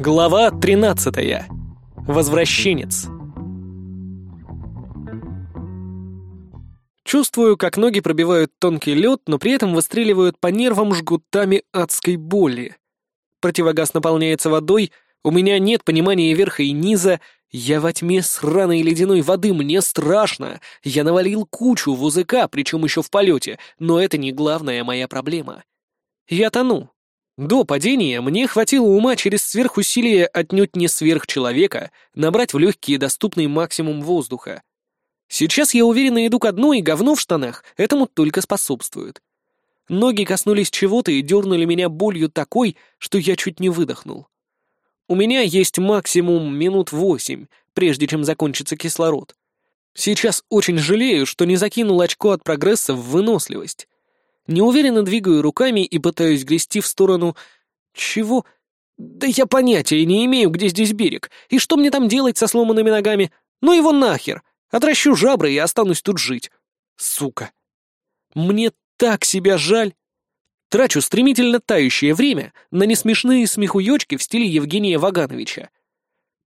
Глава 13. Возвращенец. Чувствую, как ноги пробивают тонкий лед, но при этом выстреливают по нервам жгутами адской боли. Противогаз наполняется водой, у меня нет понимания верха и низа, я во тьме сраной ледяной воды, мне страшно. Я навалил кучу в УЗК, причем еще в полете, но это не главная моя проблема. Я тону. До падения мне хватило ума через сверхусилие отнюдь не сверхчеловека набрать в легкие доступный максимум воздуха. Сейчас я уверенно иду ко дну, и говно в штанах этому только способствует. Ноги коснулись чего-то и дернули меня болью такой, что я чуть не выдохнул. У меня есть максимум минут восемь, прежде чем закончится кислород. Сейчас очень жалею, что не закинул очко от прогресса в выносливость. Неуверенно двигаю руками и пытаюсь грести в сторону... Чего? Да я понятия не имею, где здесь берег, и что мне там делать со сломанными ногами. Ну его нахер! Отращу жабры и останусь тут жить. Сука. Мне так себя жаль. Трачу стремительно тающее время на несмешные смехуёчки в стиле Евгения Вагановича.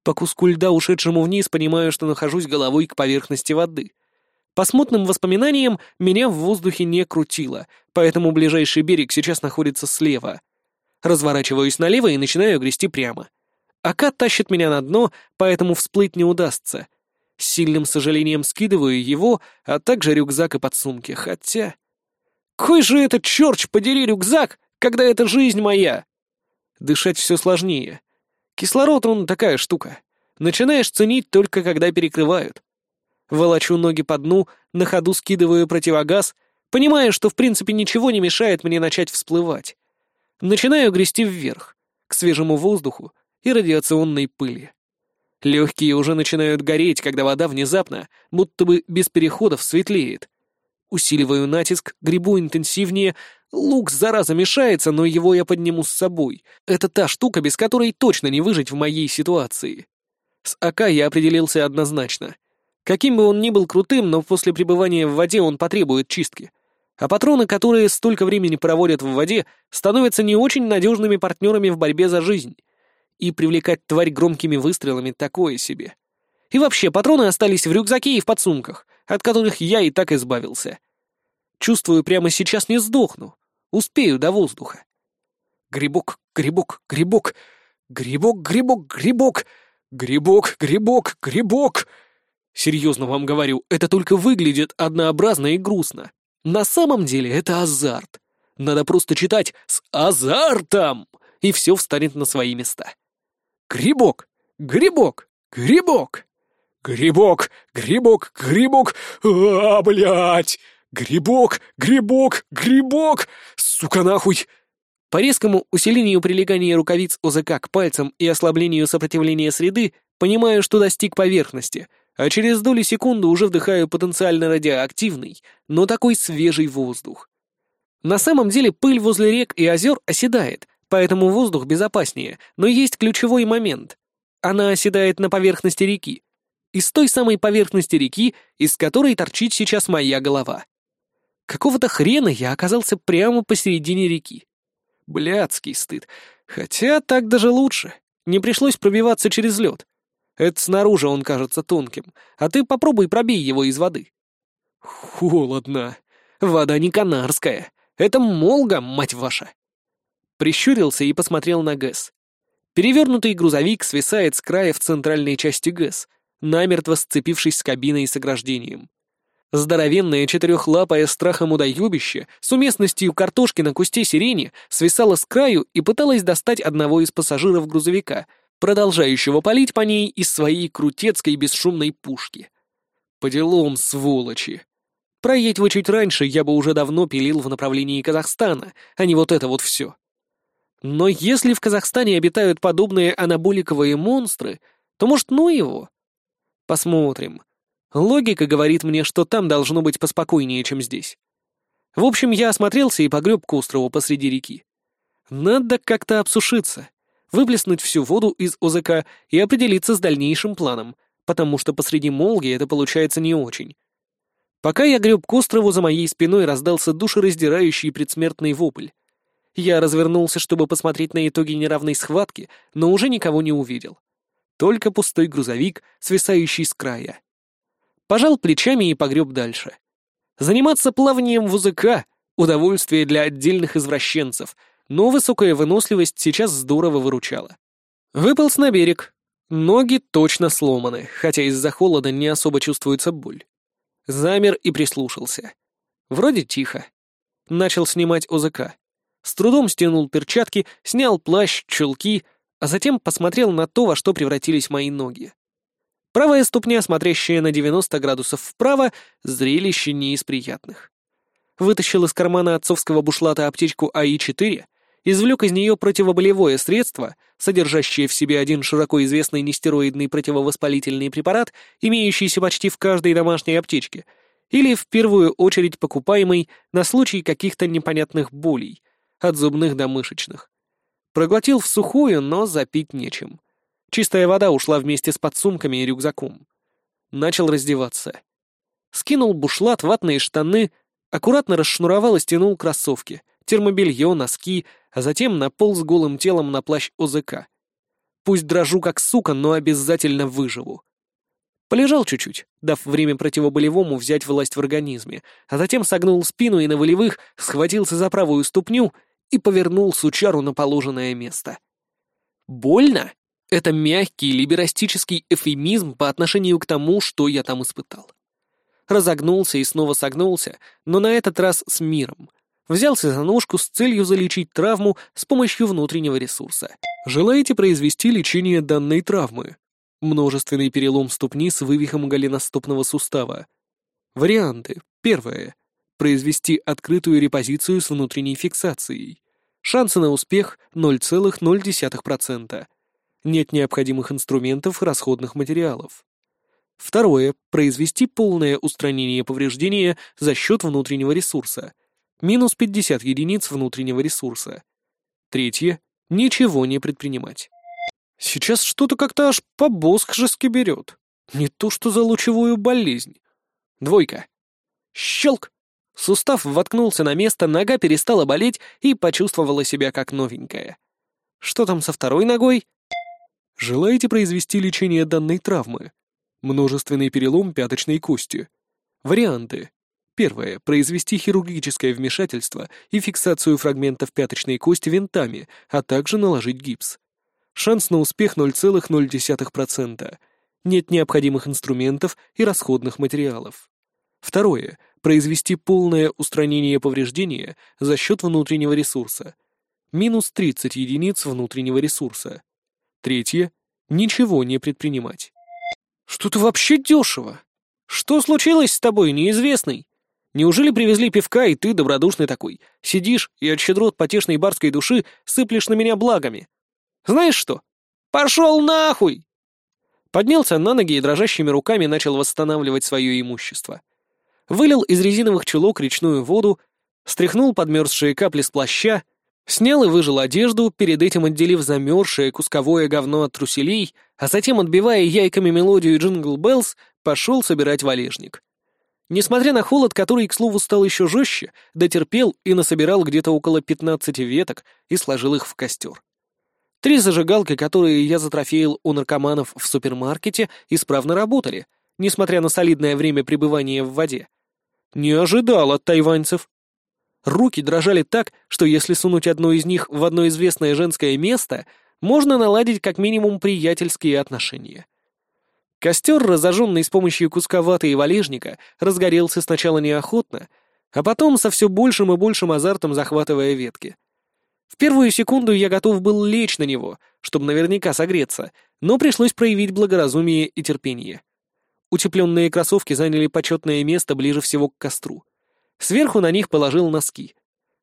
По куску льда, ушедшему вниз, понимаю, что нахожусь головой к поверхности воды. По смутным воспоминаниям, меня в воздухе не крутило, поэтому ближайший берег сейчас находится слева. Разворачиваюсь налево и начинаю грести прямо. Ака тащит меня на дно, поэтому всплыть не удастся. С сильным сожалением скидываю его, а также рюкзак и подсумки, хотя... Какой же это, черч, подери рюкзак, когда это жизнь моя? Дышать все сложнее. Кислород, он такая штука. Начинаешь ценить только когда перекрывают. Волочу ноги по дну, на ходу скидываю противогаз, понимая, что в принципе ничего не мешает мне начать всплывать. Начинаю грести вверх, к свежему воздуху и радиационной пыли. Легкие уже начинают гореть, когда вода внезапно, будто бы без переходов, светлеет. Усиливаю натиск, грибу интенсивнее. Лук, зараза, мешается, но его я подниму с собой. Это та штука, без которой точно не выжить в моей ситуации. С АК я определился однозначно. Каким бы он ни был крутым, но после пребывания в воде он потребует чистки. А патроны, которые столько времени проводят в воде, становятся не очень надежными партнерами в борьбе за жизнь. И привлекать тварь громкими выстрелами такое себе. И вообще, патроны остались в рюкзаке и в подсумках от которых я и так избавился. Чувствую, прямо сейчас не сдохну. Успею до воздуха. Грибок, грибок, грибок, грибок, грибок, грибок, грибок, грибок, грибок. Серьезно вам говорю, это только выглядит однообразно и грустно. На самом деле это азарт. Надо просто читать с азартом, и все встанет на свои места. Грибок, грибок, грибок. «Грибок! Грибок! Грибок! А, блядь! Грибок! Грибок! Грибок! Сука нахуй!» По резкому усилению прилегания рукавиц ОЗК к пальцам и ослаблению сопротивления среды понимаю, что достиг поверхности, а через доли секунды уже вдыхаю потенциально радиоактивный, но такой свежий воздух. На самом деле пыль возле рек и озер оседает, поэтому воздух безопаснее, но есть ключевой момент. Она оседает на поверхности реки, из той самой поверхности реки, из которой торчит сейчас моя голова. Какого-то хрена я оказался прямо посередине реки. Блядский стыд. Хотя так даже лучше. Не пришлось пробиваться через лед. Это снаружи он кажется тонким, а ты попробуй пробей его из воды. Холодно. Вода не канарская. Это молга, мать ваша. Прищурился и посмотрел на ГЭС. Перевернутый грузовик свисает с края в центральной части ГЭС — намертво сцепившись с кабиной и с ограждением. Здоровенное четырехлапое страхом удоюбище с уместностью картошки на кусте сирени свисало с краю и пыталось достать одного из пассажиров грузовика, продолжающего палить по ней из своей крутецкой бесшумной пушки. По делам, сволочи. Проедь вы чуть раньше, я бы уже давно пилил в направлении Казахстана, а не вот это вот все. Но если в Казахстане обитают подобные анаболиковые монстры, то, может, ну его? Посмотрим. Логика говорит мне, что там должно быть поспокойнее, чем здесь. В общем, я осмотрелся и погреб к острову посреди реки. Надо как-то обсушиться, выплеснуть всю воду из ОЗК и определиться с дальнейшим планом, потому что посреди Молги это получается не очень. Пока я греб к острову, за моей спиной раздался душераздирающий предсмертный вопль. Я развернулся, чтобы посмотреть на итоги неравной схватки, но уже никого не увидел. Только пустой грузовик, свисающий с края. Пожал плечами и погреб дальше. Заниматься плаванием в УЗК — удовольствие для отдельных извращенцев, но высокая выносливость сейчас здорово выручала. Выполз на берег. Ноги точно сломаны, хотя из-за холода не особо чувствуется боль. Замер и прислушался. Вроде тихо. Начал снимать ОЗК. С трудом стянул перчатки, снял плащ, чулки, а затем посмотрел на то, во что превратились мои ноги. Правая ступня, смотрящая на 90 градусов вправо, зрелище не из приятных. Вытащил из кармана отцовского бушлата аптечку АИ-4, извлек из нее противоболевое средство, содержащее в себе один широко известный нестероидный противовоспалительный препарат, имеющийся почти в каждой домашней аптечке, или в первую очередь покупаемый на случай каких-то непонятных болей, от зубных до мышечных. Проглотил в сухую, но запить нечем. Чистая вода ушла вместе с подсумками и рюкзаком. Начал раздеваться. Скинул бушлат, ватные штаны, аккуратно расшнуровал и стянул кроссовки, термобелье, носки, а затем наполз голым телом на плащ ОЗК. Пусть дрожу как сука, но обязательно выживу. Полежал чуть-чуть, дав время противоболевому взять власть в организме, а затем согнул спину и на волевых схватился за правую ступню и повернул сучару на положенное место. Больно? Это мягкий либерастический эфемизм по отношению к тому, что я там испытал. Разогнулся и снова согнулся, но на этот раз с миром. Взялся за ножку с целью залечить травму с помощью внутреннего ресурса. Желаете произвести лечение данной травмы? Множественный перелом ступни с вывихом голеностопного сустава. Варианты. Первое. Произвести открытую репозицию с внутренней фиксацией. Шансы на успех 0,0%. Нет необходимых инструментов, расходных материалов. Второе. Произвести полное устранение повреждения за счет внутреннего ресурса. Минус 50 единиц внутреннего ресурса. Третье. Ничего не предпринимать. Сейчас что-то как-то аж по-боскжески берет. Не то что за лучевую болезнь. Двойка. Щелк! Сустав воткнулся на место, нога перестала болеть и почувствовала себя как новенькая. Что там со второй ногой? Желаете произвести лечение данной травмы? Множественный перелом пяточной кости. Варианты. Первое. Произвести хирургическое вмешательство и фиксацию фрагментов пяточной кости винтами, а также наложить гипс. Шанс на успех 0,0%. Нет необходимых инструментов и расходных материалов. Второе. Произвести полное устранение повреждения за счет внутреннего ресурса. Минус 30 единиц внутреннего ресурса. Третье — ничего не предпринимать. «Что-то вообще дешево! Что случилось с тобой, неизвестный? Неужели привезли пивка, и ты, добродушный такой, сидишь и от щедрот потешной барской души сыплешь на меня благами? Знаешь что? Пошел нахуй!» Поднялся на ноги и дрожащими руками начал восстанавливать свое имущество. Вылил из резиновых чулок речную воду, стряхнул подмерзшие капли с плаща, Снял и выжал одежду, перед этим отделив замерзшее кусковое говно от труселей, а затем, отбивая яйками мелодию «Jingle Bells», пошел собирать валежник. Несмотря на холод, который, к слову, стал еще жестче, дотерпел и насобирал где-то около 15 веток и сложил их в костер. Три зажигалки, которые я затрофеил у наркоманов в супермаркете, исправно работали, несмотря на солидное время пребывания в воде. Не ожидал от тайваньцев. Руки дрожали так, что если сунуть одну из них в одно известное женское место, можно наладить как минимум приятельские отношения. Костер, разожженный с помощью куска ваты и валежника, разгорелся сначала неохотно, а потом со все большим и большим азартом захватывая ветки. В первую секунду я готов был лечь на него, чтобы наверняка согреться, но пришлось проявить благоразумие и терпение. Утепленные кроссовки заняли почетное место ближе всего к костру. Сверху на них положил носки.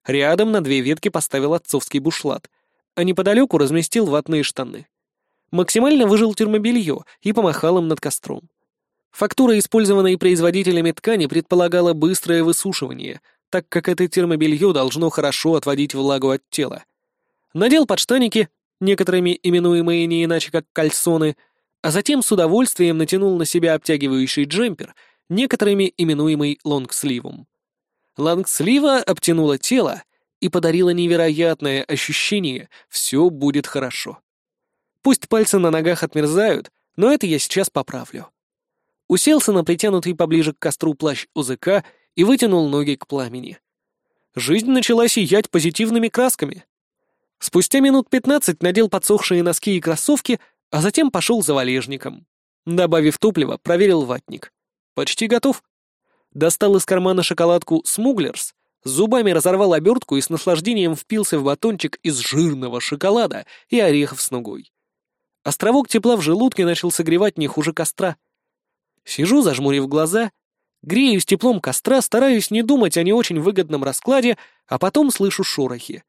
Рядом на две ветки поставил отцовский бушлат, а неподалеку разместил ватные штаны. Максимально выжил термобелье и помахал им над костром. Фактура, использованной производителями ткани, предполагала быстрое высушивание, так как это термобелье должно хорошо отводить влагу от тела. Надел подштаники, некоторыми именуемые не иначе как кальсоны, а затем с удовольствием натянул на себя обтягивающий джемпер, некоторыми именуемый лонгсливом. Лангслива обтянула тело и подарила невероятное ощущение «все будет хорошо». Пусть пальцы на ногах отмерзают, но это я сейчас поправлю. Уселся на притянутый поближе к костру плащ УЗК и вытянул ноги к пламени. Жизнь начала сиять позитивными красками. Спустя минут пятнадцать надел подсохшие носки и кроссовки, а затем пошел за валежником. Добавив топлива, проверил ватник. Почти готов. Достал из кармана шоколадку «Смуглерс», зубами разорвал обертку и с наслаждением впился в батончик из жирного шоколада и орехов с нугой. Островок тепла в желудке начал согревать не хуже костра. Сижу, зажмурив глаза, греюсь теплом костра, стараюсь не думать о не очень выгодном раскладе, а потом слышу шорохи.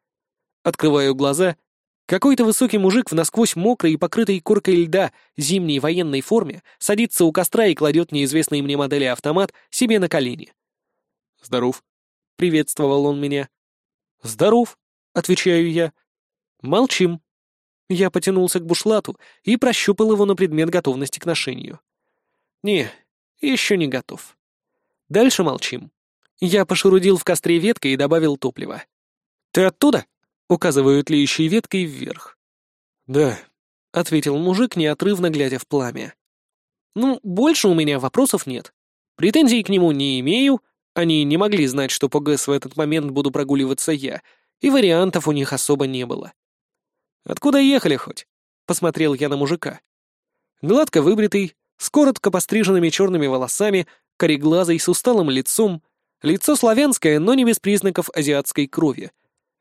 Открываю глаза. Какой-то высокий мужик в насквозь мокрой и покрытой коркой льда зимней военной форме садится у костра и кладет неизвестной мне модели автомат себе на колени. «Здоров», — приветствовал он меня. «Здоров», — отвечаю я. «Молчим». Я потянулся к бушлату и прощупал его на предмет готовности к ношению. «Не, еще не готов». Дальше молчим. Я пошурудил в костре веткой и добавил топлива. «Ты оттуда?» Указывают тлеющей веткой вверх. «Да», — ответил мужик, неотрывно глядя в пламя. «Ну, больше у меня вопросов нет. Претензий к нему не имею, они не могли знать, что по ГЭС в этот момент буду прогуливаться я, и вариантов у них особо не было. «Откуда ехали хоть?» — посмотрел я на мужика. Гладко выбритый, с коротко постриженными черными волосами, кореглазый, с усталым лицом, лицо славянское, но не без признаков азиатской крови,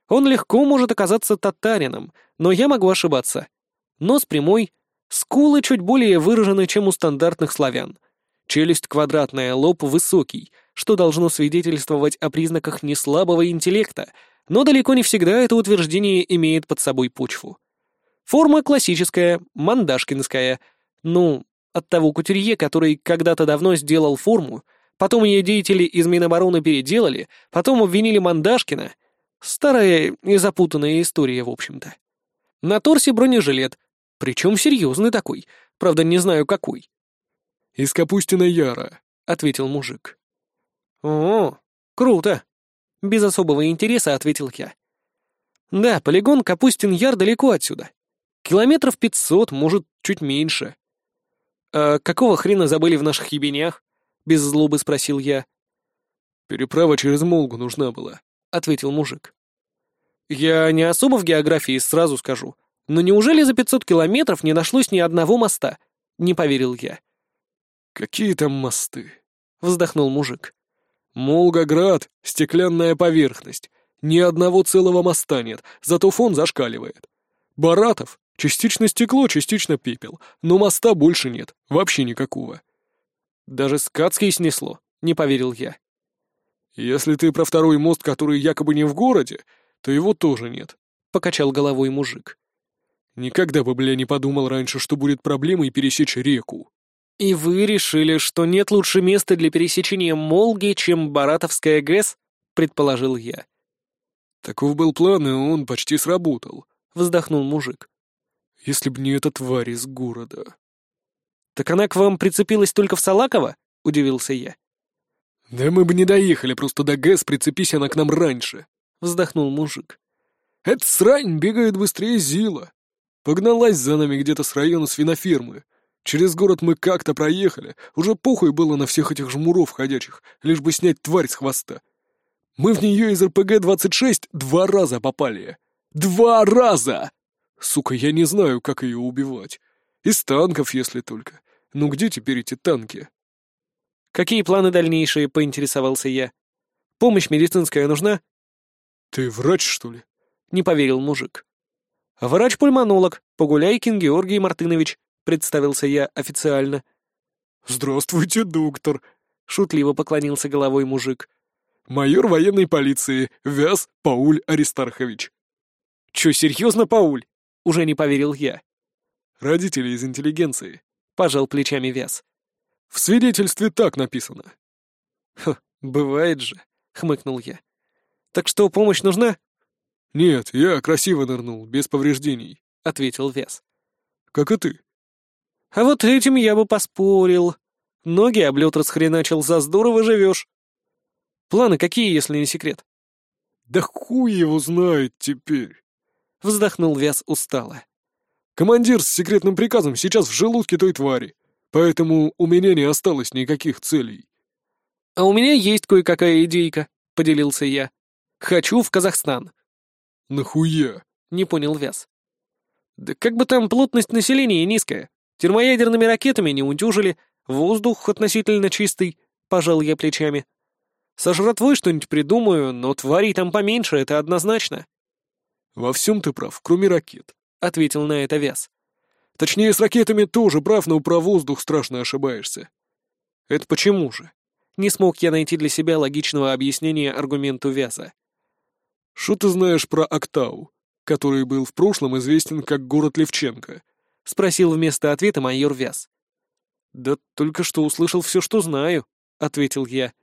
он легко может оказаться татарином, но я могу ошибаться. Нос прямой, скулы чуть более выражены, чем у стандартных славян. Челюсть квадратная, лоб высокий, что должно свидетельствовать о признаках неслабого интеллекта, но далеко не всегда это утверждение имеет под собой почву. Форма классическая, мандашкинская. Ну, от того кутюрье, который когда-то давно сделал форму, потом ее деятели из Минобороны переделали, потом обвинили Мандашкина — Старая и запутанная история, в общем-то. На торсе бронежилет, причем серьезный такой, правда, не знаю какой. «Из Капустина Яра», — ответил мужик. «О, круто!» — без особого интереса ответил я. «Да, полигон Капустин Яр далеко отсюда. Километров пятьсот, может, чуть меньше». «А какого хрена забыли в наших ебенях?» — без злобы спросил я. «Переправа через Молгу нужна была», — ответил мужик. «Я не особо в географии, сразу скажу. Но неужели за пятьсот километров не нашлось ни одного моста?» — не поверил я. «Какие там мосты?» — вздохнул мужик. «Молгоград — стеклянная поверхность. Ни одного целого моста нет, зато фон зашкаливает. Баратов — частично стекло, частично пепел, но моста больше нет, вообще никакого». «Даже Скатский снесло», — не поверил я. «Если ты про второй мост, который якобы не в городе, то его тоже нет», — покачал головой мужик. «Никогда бы, бля, не подумал раньше, что будет проблемой пересечь реку». «И вы решили, что нет лучше места для пересечения Молги, чем Баратовская ГЭС?» — предположил я. «Таков был план, и он почти сработал», — вздохнул мужик. «Если б не эта тварь из города». «Так она к вам прицепилась только в Салаково?» — удивился я. «Да мы бы не доехали, просто до ГЭС прицепись она к нам раньше», — вздохнул мужик. «Эта срань бегает быстрее Зила. Погналась за нами где-то с района свинофермы. Через город мы как-то проехали, уже похуй было на всех этих жмуров ходячих, лишь бы снять тварь с хвоста. Мы в нее из РПГ-26 два раза попали. Два раза! Сука, я не знаю, как ее убивать. Из танков, если только. Ну где теперь эти танки?» «Какие планы дальнейшие?» — поинтересовался я. «Помощь медицинская нужна?» «Ты врач, что ли?» — не поверил мужик. «Врач-пульмонолог, Погуляйкин Георгий Мартынович», — представился я официально. «Здравствуйте, доктор», — шутливо поклонился головой мужик. «Майор военной полиции, Вяз Пауль Аристархович». «Чё, серьезно, Пауль?» — уже не поверил я. «Родители из интеллигенции», — пожал плечами Вяз. В свидетельстве так написано». «Хм, бывает же», — хмыкнул я. «Так что, помощь нужна?» «Нет, я красиво нырнул, без повреждений», — ответил Вес. «Как и ты». «А вот этим я бы поспорил. Ноги облет расхреначил, за здорово живешь. Планы какие, если не секрет?» Да хуй его знает теперь. Вздохнул Вяз устало. Командир с секретным приказом сейчас в желудке той твари, поэтому у меня не осталось никаких целей. А у меня есть кое-какая идейка, поделился я. Хочу в Казахстан. Нахуя? Не понял Вяз. Да как бы там плотность населения низкая. Термоядерными ракетами не утюжили, воздух относительно чистый, пожал я плечами. Со жратвой что-нибудь придумаю, но тварей там поменьше, это однозначно. Во всем ты прав, кроме ракет, ответил на это Вяз. Точнее, с ракетами тоже прав, но про воздух страшно ошибаешься. Это почему же? Не смог я найти для себя логичного объяснения аргументу Вяза. Что ты знаешь про Октау? который был в прошлом известен как город Левченко?» — спросил вместо ответа майор Вяз. «Да только что услышал все, что знаю», — ответил я.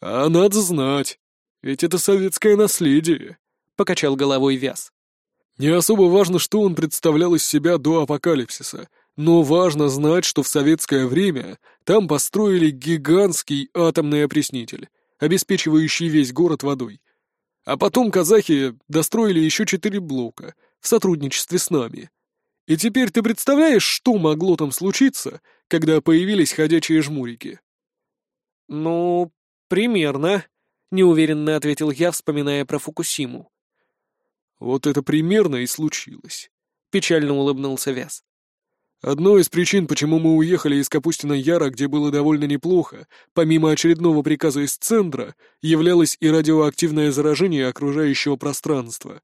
«А надо знать, ведь это советское наследие», — покачал головой Вяз. «Не особо важно, что он представлял из себя до апокалипсиса, но важно знать, что в советское время там построили гигантский атомный опреснитель, обеспечивающий весь город водой, а потом казахи достроили еще четыре блока в сотрудничестве с нами. И теперь ты представляешь, что могло там случиться, когда появились ходячие жмурики?» «Ну, примерно», — неуверенно ответил я, вспоминая про Фукусиму. «Вот это примерно и случилось», — печально улыбнулся Вяз. Одной из причин, почему мы уехали из Капустина Яра, где было довольно неплохо, помимо очередного приказа из центра, являлось и радиоактивное заражение окружающего пространства.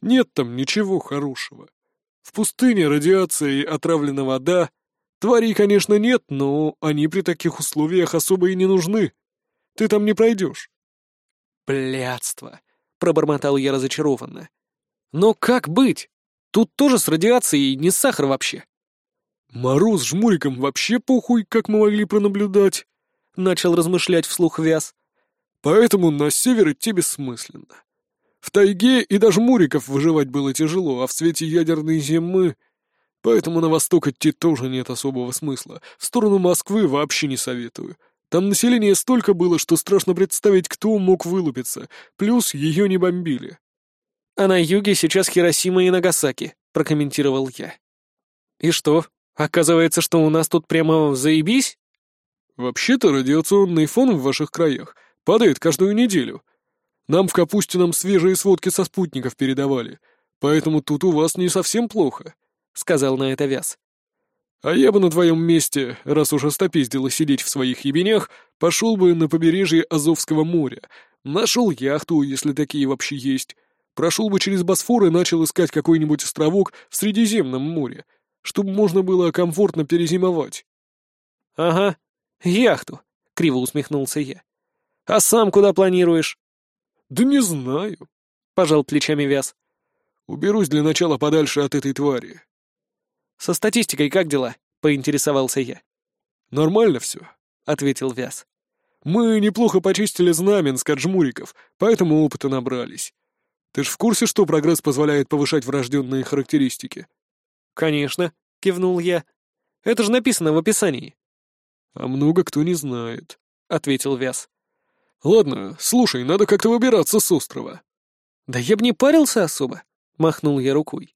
Нет там ничего хорошего. В пустыне радиация и отравлена вода. Тварей, конечно, нет, но они при таких условиях особо и не нужны. Ты там не пройдешь. Блядство, пробормотал я разочарованно. Но как быть? Тут тоже с радиацией не сахар вообще. «Мороз жмуриком вообще похуй, как мы могли пронаблюдать», — начал размышлять вслух Вяз. «Поэтому на север идти бессмысленно. В тайге и даже муриков выживать было тяжело, а в свете ядерной зимы... Поэтому на восток идти тоже нет особого смысла. В сторону Москвы вообще не советую. Там население столько было, что страшно представить, кто мог вылупиться, плюс ее не бомбили». «А на юге сейчас Хиросима и Нагасаки», — прокомментировал я. «И что, Оказывается, что у нас тут прямо заебись? Вообще-то радиационный фон в ваших краях падает каждую неделю. Нам в Капустином свежие сводки со спутников передавали, поэтому тут у вас не совсем плохо», — сказал на это Вяз. «А я бы на твоем месте, раз уж остопиздило сидеть в своих ебенях, пошел бы на побережье Азовского моря, нашел яхту, если такие вообще есть, прошел бы через Босфор и начал искать какой-нибудь островок в Средиземном море, чтобы можно было комфортно перезимовать». «Ага, яхту», — криво усмехнулся я. «А сам куда планируешь?» «Да не знаю», — пожал плечами Вяз. «Уберусь для начала подальше от этой твари». «Со статистикой как дела?» — поинтересовался я. «Нормально все», — ответил Вяз. «Мы неплохо почистили знамен каджмуриков, поэтому опыта набрались. Ты ж в курсе, что прогресс позволяет повышать врожденные характеристики?» «Конечно», — кивнул я. «Это же написано в описании». «А много кто не знает», — ответил Вяз. «Ладно, слушай, надо как-то выбираться с острова». «Да я бы не парился особо», — махнул я рукой.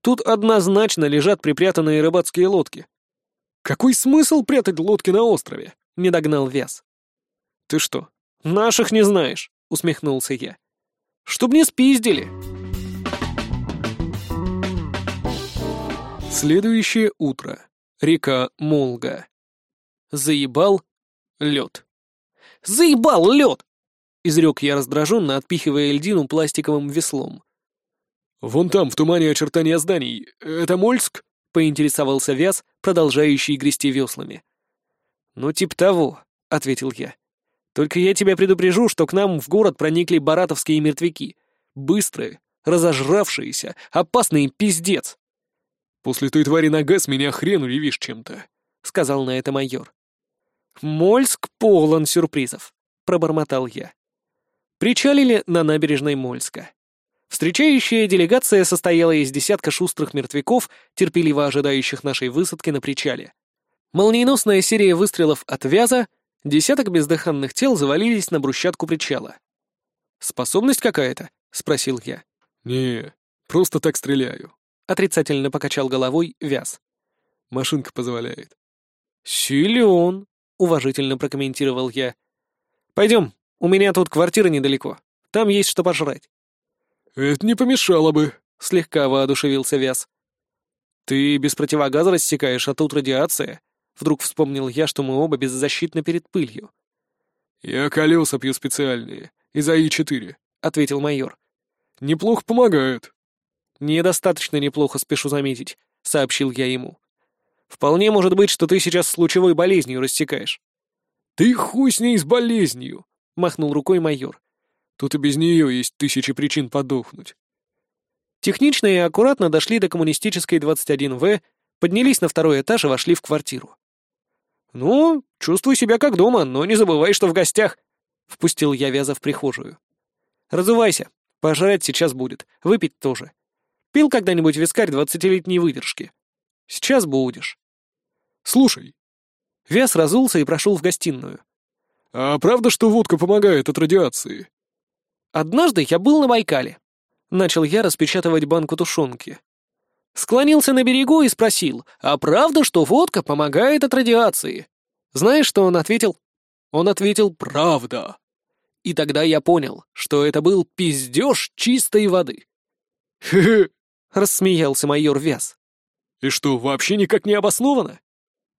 «Тут однозначно лежат припрятанные рыбацкие лодки». «Какой смысл прятать лодки на острове?» — не догнал Вяз. «Ты что, наших не знаешь?» — усмехнулся я. «Чтоб не спиздили». Следующее утро. Река Молга. Заебал лед. Заебал лед! Изрек я раздраженно, отпихивая льдину пластиковым веслом. «Вон там, в тумане очертания зданий. Это Мольск?» — поинтересовался Вяз, продолжающий грести веслами. «Ну, типа того», — ответил я. «Только я тебя предупрежу, что к нам в город проникли баратовские мертвяки. Быстрые, разожравшиеся, опасные пиздец». «После той твари на газ меня хрен удивишь чем-то», — сказал на это майор. «Мольск полон сюрпризов», — пробормотал я. Причалили на набережной Мольска. Встречающая делегация состояла из десятка шустрых мертвяков, терпеливо ожидающих нашей высадки на причале. Молниеносная серия выстрелов от вяза, десяток бездыханных тел завалились на брусчатку причала. Способность какая-то?» — спросил я. «Не, просто так стреляю», — отрицательно покачал головой Вяз. «Машинка позволяет». «Силен», — уважительно прокомментировал я. «Пойдем, у меня тут квартира недалеко. Там есть что пожрать». «Это не помешало бы», — слегка воодушевился Вяз. «Ты без противогаза рассекаешь, а тут радиация?» Вдруг вспомнил я, что мы оба беззащитны перед пылью. «Я колеса пью специальные, из АИ-4», — ответил майор. «Неплохо помогают». «Недостаточно неплохо, спешу заметить», — сообщил я ему. «Вполне может быть, что ты сейчас с лучевой болезнью рассекаешь». «Ты хуй с ней с болезнью», — махнул рукой майор. «Тут и без нее есть тысячи причин подохнуть». Технично и аккуратно дошли до коммунистической 21В, поднялись на второй этаж и вошли в квартиру. «Ну, чувствуй себя как дома, но не забывай, что в гостях», — впустил я Вяза в прихожую. «Разувайся, пожрать сейчас будет, выпить тоже. Пил когда-нибудь вискарь двадцатилетней выдержки? Сейчас будешь». «Слушай». Вяз разулся и прошел в гостиную. «А правда, что водка помогает от радиации?» «Однажды я был на Байкале. Начал я распечатывать банку тушенки. Склонился на берегу и спросил, а правда, что водка помогает от радиации? Знаешь, что он ответил? Он ответил «правда». И тогда я понял, что это был пиздеж чистой воды. «Хе-хе», — рассмеялся майор Вяз. «И что, вообще никак не обосновано?»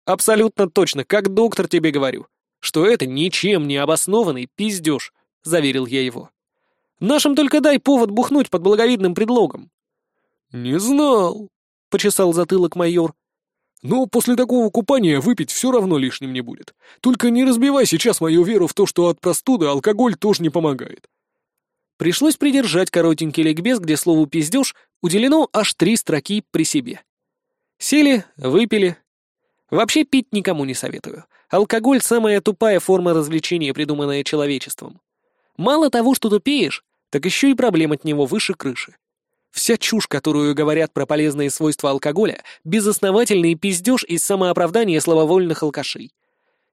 «Абсолютно точно, как доктор тебе говорю, что это ничем не обоснованный пиздеж», — заверил я его. Нашим только дай повод бухнуть под благовидным предлогом». «Не знал», — почесал затылок майор. «Но после такого купания выпить все равно лишним не будет. Только не разбивай сейчас мою веру в то, что от простуды алкоголь тоже не помогает». Пришлось придержать коротенький ликбез, где слову «пиздеж» уделено аж три строки при себе. Сели, выпили. Вообще пить никому не советую. Алкоголь — самая тупая форма развлечения, придуманная человечеством. Мало того, что тупеешь, так еще и проблем от него выше крыши. Вся чушь, которую говорят про полезные свойства алкоголя, безосновательный пиздеж из самооправдания слабовольных алкашей.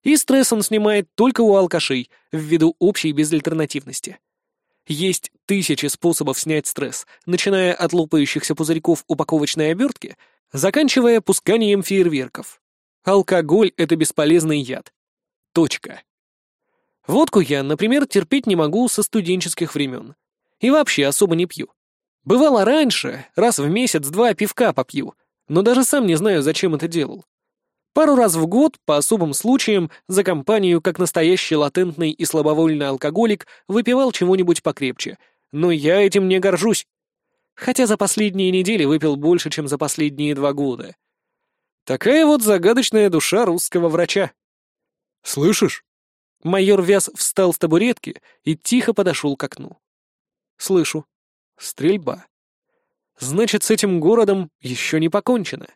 И стресс он снимает только у алкашей, ввиду общей безальтернативности. Есть тысячи способов снять стресс, начиная от лопающихся пузырьков упаковочной обертки, заканчивая пусканием фейерверков. Алкоголь — это бесполезный яд. Точка. Водку я, например, терпеть не могу со студенческих времен. И вообще особо не пью. Бывало раньше, раз в месяц-два пивка попью, но даже сам не знаю, зачем это делал. Пару раз в год, по особым случаям, за компанию, как настоящий латентный и слабовольный алкоголик, выпивал чего-нибудь покрепче, но я этим не горжусь. Хотя за последние недели выпил больше, чем за последние два года. Такая вот загадочная душа русского врача. «Слышишь?» Майор Вяз встал с табуретки и тихо подошел к окну. Слышу. Стрельба. Значит, с этим городом еще не покончено.